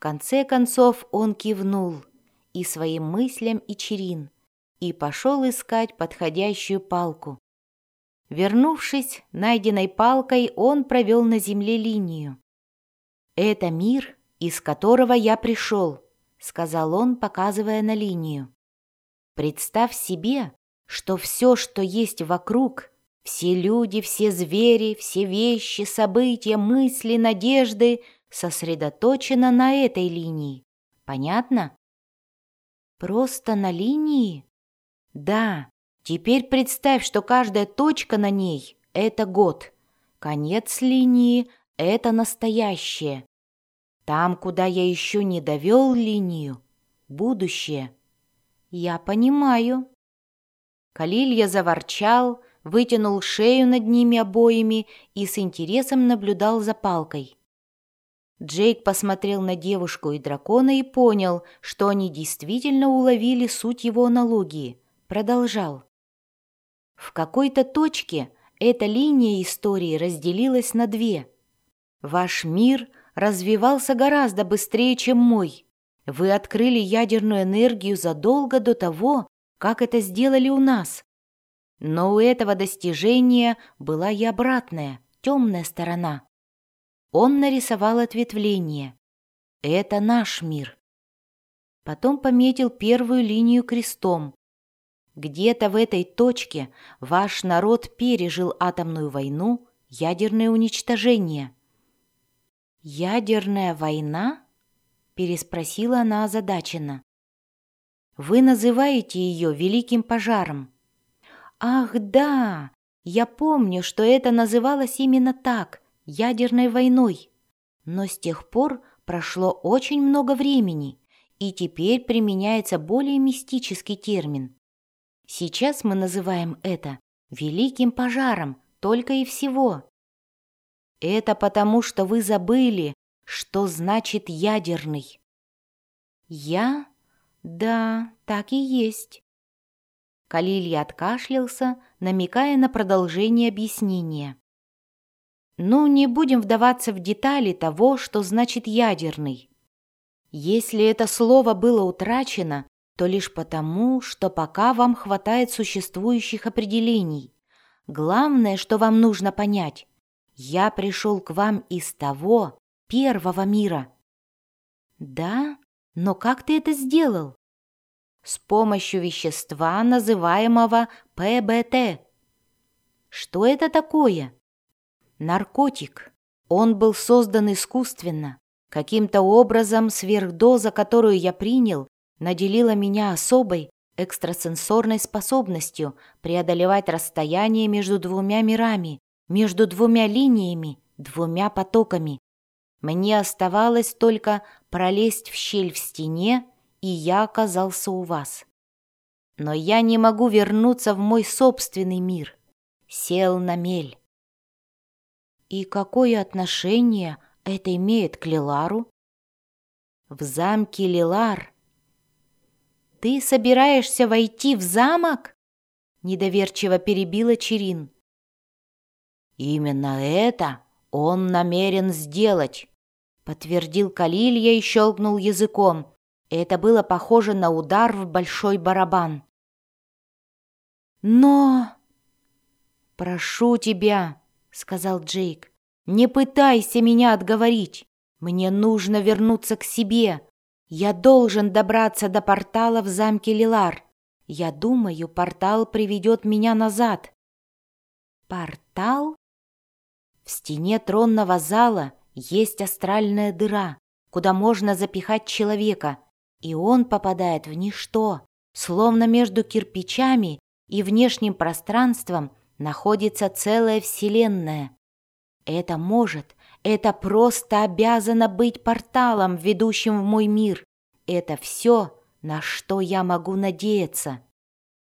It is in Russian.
конце концов он кивнул и своим мыслям, и Черин, и пошел искать подходящую палку. Вернувшись найденной палкой, он провел на земле линию. «Это мир, из которого я пришел», — сказал он, показывая на линию. «Представь себе, что все, что есть вокруг, все люди, все звери, все вещи, события, мысли, надежды сосредоточено на этой линии. Понятно? Просто на линии? Да. Теперь представь, что каждая точка на ней — это год. Конец линии — это настоящее. Там, куда я еще не довел линию — будущее. Я понимаю. Калилья заворчал, вытянул шею над ними обоими и с интересом наблюдал за палкой. Джейк посмотрел на девушку и дракона и понял, что они действительно уловили суть его аналогии. Продолжал. В какой-то точке эта линия истории разделилась на две. Ваш мир развивался гораздо быстрее, чем мой. Вы открыли ядерную энергию задолго до того, как это сделали у нас. Но у этого достижения была и обратная, темная сторона. Он нарисовал ответвление. Это наш мир. Потом пометил первую линию крестом. Где-то в этой точке ваш народ пережил атомную войну, ядерное уничтожение. «Ядерная война?» – переспросила она озадаченно. «Вы называете ее Великим пожаром. Ах, да, я помню, что это называлось именно так, ядерной войной. Но с тех пор прошло очень много времени, и теперь применяется более мистический термин. Сейчас мы называем это Великим пожаром, только и всего. Это потому, что вы забыли, что значит ядерный. Я? Да, так и есть. Калилья откашлялся, намекая на продолжение объяснения. Ну, не будем вдаваться в детали того, что значит «ядерный». Если это слово было утрачено, то лишь потому, что пока вам хватает существующих определений. Главное, что вам нужно понять, я пришел к вам из того первого мира. Да? Но как ты это сделал? с помощью вещества, называемого ПБТ. Что это такое? Наркотик. Он был создан искусственно. Каким-то образом сверхдоза, которую я принял, наделила меня особой экстрасенсорной способностью преодолевать расстояние между двумя мирами, между двумя линиями, двумя потоками. Мне оставалось только пролезть в щель в стене и я оказался у вас. Но я не могу вернуться в мой собственный мир. Сел на мель. И какое отношение это имеет к Лилару? В замке Лилар. Ты собираешься войти в замок? Недоверчиво перебила Черин. Именно это он намерен сделать, подтвердил Калилья и щелкнул языком, это было похоже на удар в большой барабан. «Но...» «Прошу тебя», — сказал Джейк, — «не пытайся меня отговорить. Мне нужно вернуться к себе. Я должен добраться до портала в замке Лилар. Я думаю, портал приведет меня назад». «Портал?» В стене тронного зала есть астральная дыра, куда можно запихать человека — и он попадает в ничто, словно между кирпичами и внешним пространством находится целая вселенная. Это может, это просто обязано быть порталом, ведущим в мой мир. Это все, на что я могу надеяться.